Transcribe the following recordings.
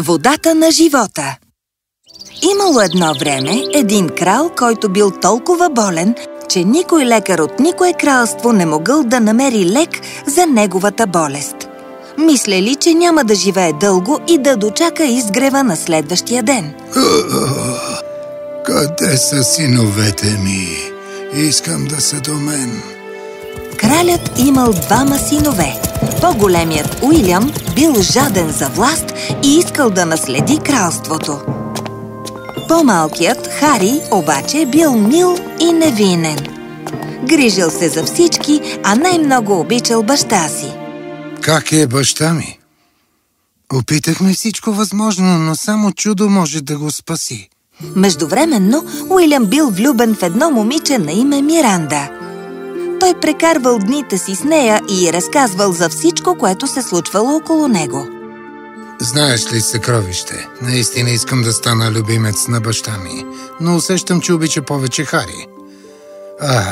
Водата на живота Имало едно време един крал, който бил толкова болен, че никой лекар от никое кралство не могъл да намери лек за неговата болест. Мислели, че няма да живее дълго и да дочака изгрева на следващия ден. Къде са синовете ми? Искам да са до мен. Кралят имал двама синове. По-големият Уилям бил жаден за власт и искал да наследи кралството. По-малкият Хари обаче бил мил и невинен. Грижил се за всички, а най-много обичал баща си. Как е баща ми? Опитахме всичко възможно, но само чудо може да го спаси. Междувременно Уилям бил влюбен в едно момиче на име Миранда. Той прекарвал дните си с нея и разказвал за всичко, което се случвало около него. Знаеш ли, съкровище, наистина искам да стана любимец на баща ми, но усещам, че обича повече Хари. А,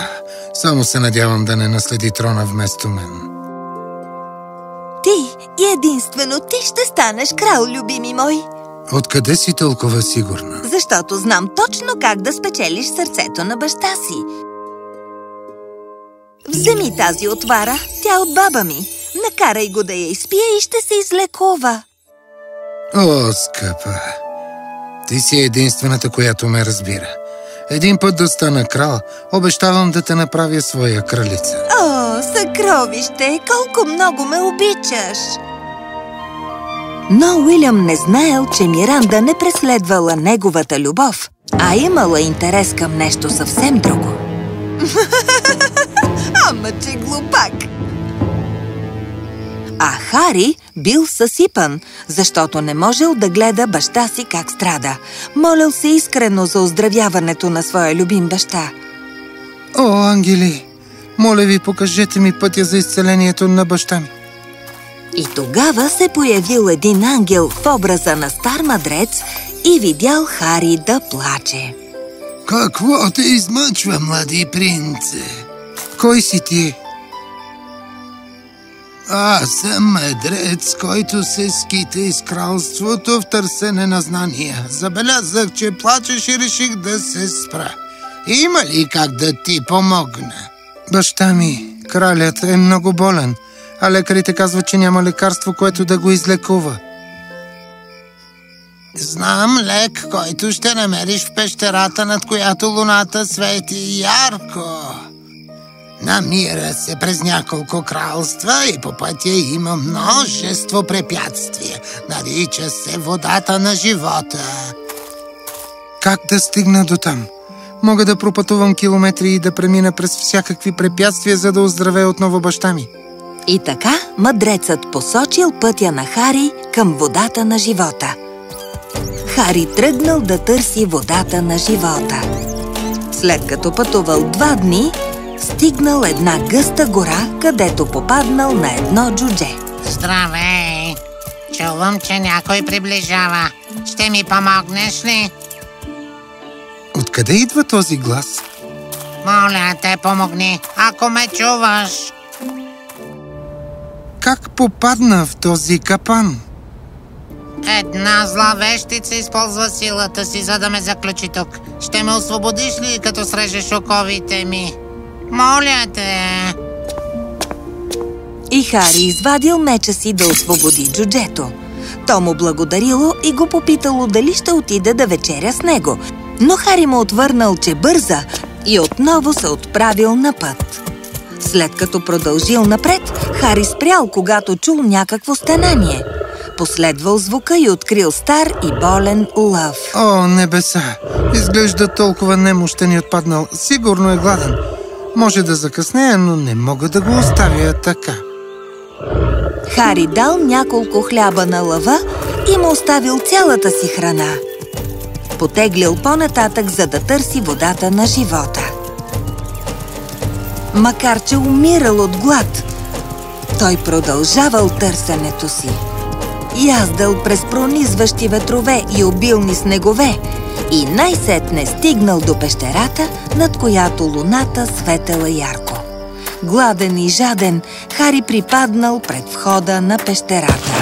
само се надявам да не наследи трона вместо мен. Ти и единствено ти ще станеш крал, любими мой. Откъде си толкова сигурна? Защото знам точно как да спечелиш сърцето на баща си. Вземи тази отвара, тя от баба ми. Накарай го да я изпие и ще се излекува. О, скъпа! Ти си единствената, която ме разбира. Един път да стана крал, обещавам да те направя своя кралица. О, съкровище, колко много ме обичаш! Но Уилям не знаел, че Миранда не преследвала неговата любов, а имала интерес към нещо съвсем друго. Ама, че глупак! А Хари бил съсипан, защото не можел да гледа баща си как страда. Молил се искрено за оздравяването на своя любим баща. О, ангели! Моля ви, покажете ми пътя за изцелението на баща ми. И тогава се появил един ангел в образа на стар мадрец и видял Хари да плаче. Какво те измъчва, млади принце? Кой си ти? Аз съм мъдрец, който се скита из кралството в търсене на знания. Забелязах, че плачеш и реших да се спра. Има ли как да ти помогна? Баща ми, кралят, е много болен, а лекарите казват, че няма лекарство, което да го излекува. Знам лек, който ще намериш в пещерата, над която луната свети ярко. Намира се през няколко кралства и по пътя има множество препятствия. Нарича се водата на живота. Как да стигна до там? Мога да пропътувам километри и да премина през всякакви препятствия, за да оздраве отново баща ми. И така мъдрецът посочил пътя на Хари към водата на живота. Хари тръгнал да търси водата на живота. След като пътувал два дни, стигнал една гъста гора, където попаднал на едно джудже. Здравей! Чувам, че някой приближава. Ще ми помогнеш ли? Откъде идва този глас? Моля те, помогни, ако ме чуваш. Как попадна в този капан? Една зла вещица използва силата си, за да ме заключи тук. Ще ме освободиш ли, като срежеш оковите ми? Моля те! И Хари извадил меча си да освободи джуджето. То му благодарило и го попитало дали ще отиде да вечеря с него. Но Хари му отвърнал, че бърза и отново се отправил на път. След като продължил напред, Хари спрял, когато чул някакво стенание. Последвал звука и открил стар и болен лъв. О, небеса! Изглежда толкова немощен и отпаднал. Сигурно е гладен. Може да закъснея, но не мога да го оставя така. Хари дал няколко хляба на лъва и му оставил цялата си храна. Потеглил по-нататък, за да търси водата на живота. Макар, че умирал от глад, той продължавал търсенето си. Яздал през пронизващи ветрове и обилни снегове и най-сетне стигнал до пещерата, над която луната светела ярко. Гладен и жаден, Хари припаднал пред входа на пещерата.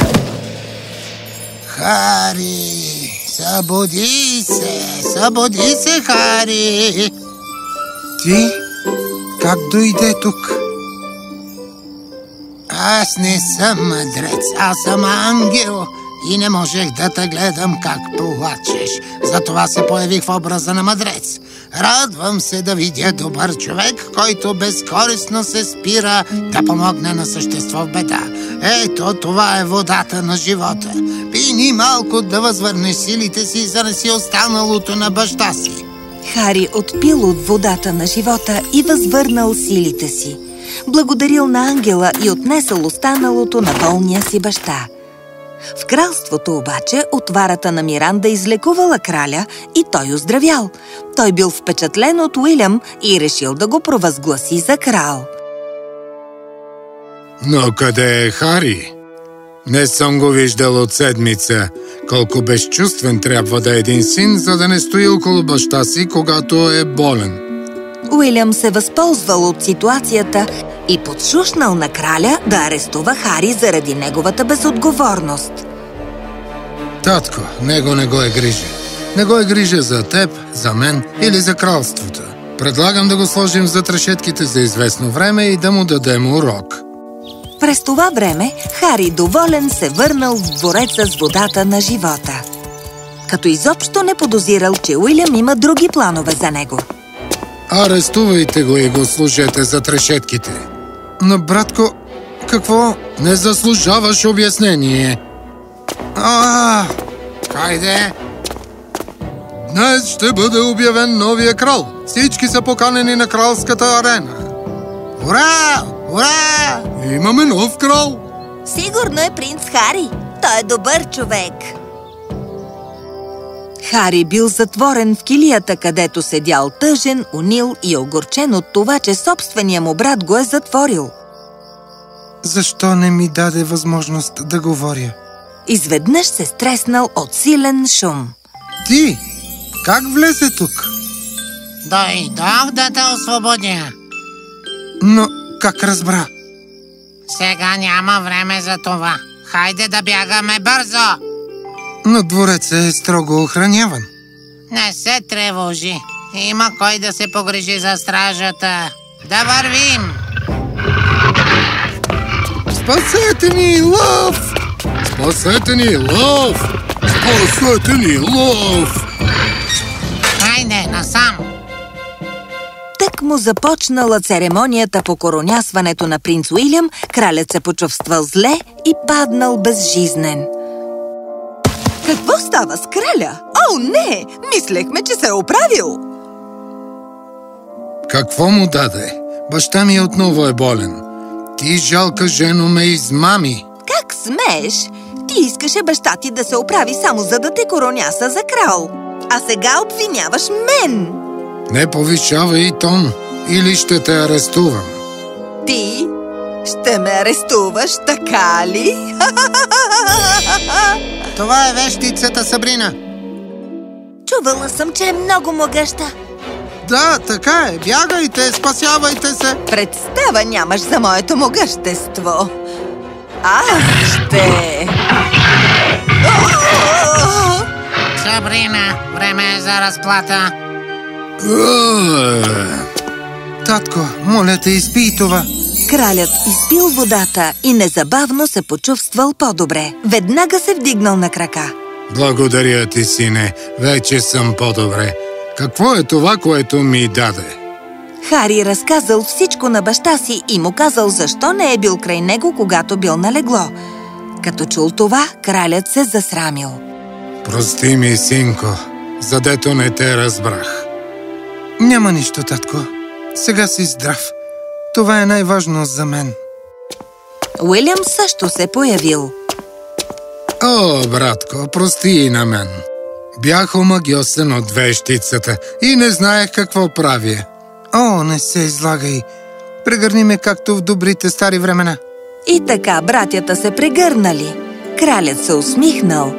Хари, събуди се, събуди се, Хари! Ти? Как дойде тук? Аз не съм мъдрец, аз съм ангел и не можех да те гледам как плачеш. Затова се появих в образа на мъдрец. Радвам се да видя добър човек, който безкористно се спира да помогне на същество в беда. Ето, това е водата на живота. Пини малко да възвърнеш силите си, за да си останалото на баща си. Хари отпил от водата на живота и възвърнал силите си. Благодарил на ангела и отнесъл останалото на болния си баща. В кралството обаче отварата на Миранда излекувала краля и той оздравял. Той бил впечатлен от Уилям и решил да го провъзгласи за крал. Но къде е Хари? Не съм го виждал от седмица. Колко безчувствен трябва да е един син, за да не стои около баща си, когато е болен. Уилям се възползвал от ситуацията и подшушнал на краля да арестува Хари заради неговата безотговорност. Татко, него не го е грижа. Не го е грижа за теб, за мен или за кралството. Предлагам да го сложим за трешетките за известно време и да му дадем урок. През това време Хари доволен се върнал в двореца с водата на живота. Като изобщо не подозирал, че Уилям има други планове за него. Арестувайте го и го служете за трешетките. Но, братко, какво? Не заслужаваш обяснение. А, хайде! Днес ще бъде обявен новия крал. Всички са поканени на кралската арена. Ура! Ура! Имаме нов крал. Сигурно е принц Хари. Той е добър човек. Хари бил затворен в килията, където седял тъжен, унил и огорчен от това, че собствения му брат го е затворил. Защо не ми даде възможност да говоря? Изведнъж се стреснал от силен шум. Ти! Как влезе тук? Дойдох да те освободя. Но как разбра? Сега няма време за това. Хайде да бягаме бързо. Но дворецът е строго охраняван. Не се тревожи. Има кой да се погрижи за стражата. Да вървим! Спасете ни, лъв! Спасете ни, лъв! Спасете ни, лъв! Хайде, насам! Тък му започнала церемонията по коронясването на принц Уилям, кралят се почувствал зле и паднал безжизнен. Какво става с краля? О, не! Мислехме, че се е оправил! Какво му даде? Баща ми отново е болен. Ти, жалка жено, ме измами. Как смееш? Ти искаше баща ти да се оправи само за да те короняса за крал. А сега обвиняваш мен! Не повишавай тон, или ще те арестувам. Ти ще ме арестуваш, така ли? Това е вещицата Сабрина. Чувала съм, че е много могъща. Да, така е. Бягайте, спасявайте се. Представа нямаш за моето могъщество. Аз ще... Сабрина, време е за разплата. Татко, моля те, изпий това. Кралят изпил водата и незабавно се почувствал по-добре. Веднага се вдигнал на крака. Благодаря ти, сине. Вече съм по-добре. Какво е това, което ми даде? Хари разказал всичко на баща си и му казал защо не е бил край него, когато бил налегло. Като чул това, кралят се засрамил. Прости ми, синко, задето не те разбрах. Няма нищо, татко. Сега си здрав. Това е най-важно за мен. Уилям също се появил. О, братко, прости и на мен. Бях омагиосен от вещицата и не знаех какво правя. О, не се излагай. Прегърни ме както в добрите стари времена. И така братята се прегърнали. Кралят се усмихнал.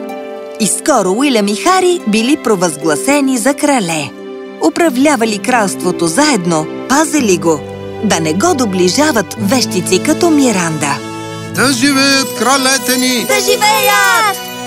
И скоро Уилям и Хари били провъзгласени за крале. Управлявали кралството заедно, пазили го, да не го доближават вещици като Миранда. Да живеят кралете ни! Да живеят!